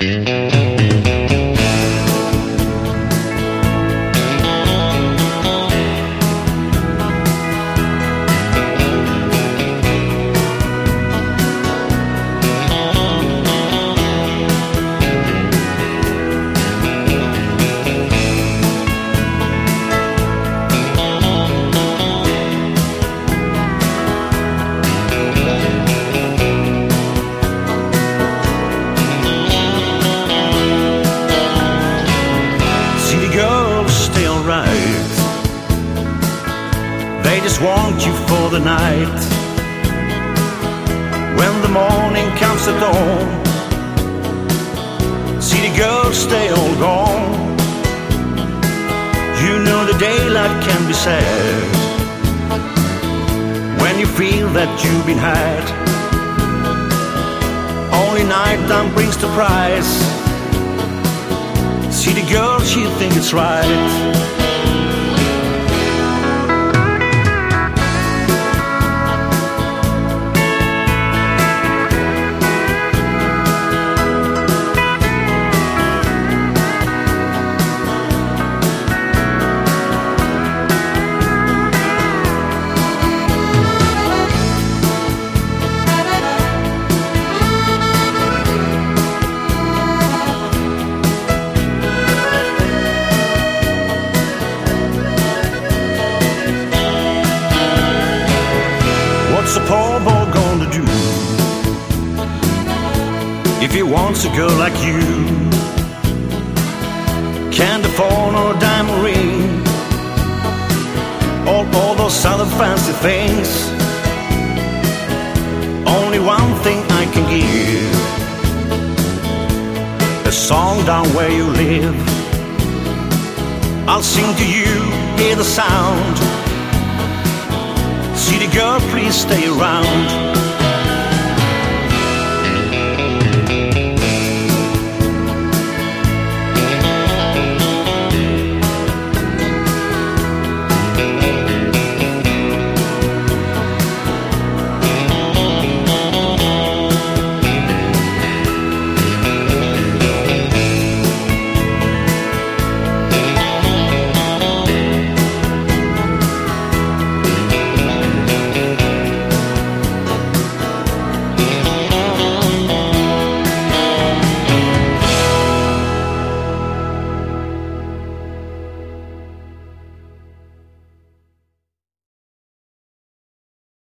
Mm-hmm. Want you for the night. When the morning comes at dawn, city girls stay all gone. You know the daylight can be sad when you feel that you've been had. Only nighttime brings the price. See the girl, she think it's right. If he wants a girl like you? Can't afford no diamond ring, all, all those other fancy things. Only one thing I can give a song down where you live. I'll sing to you, hear the sound. See the girl, please stay around.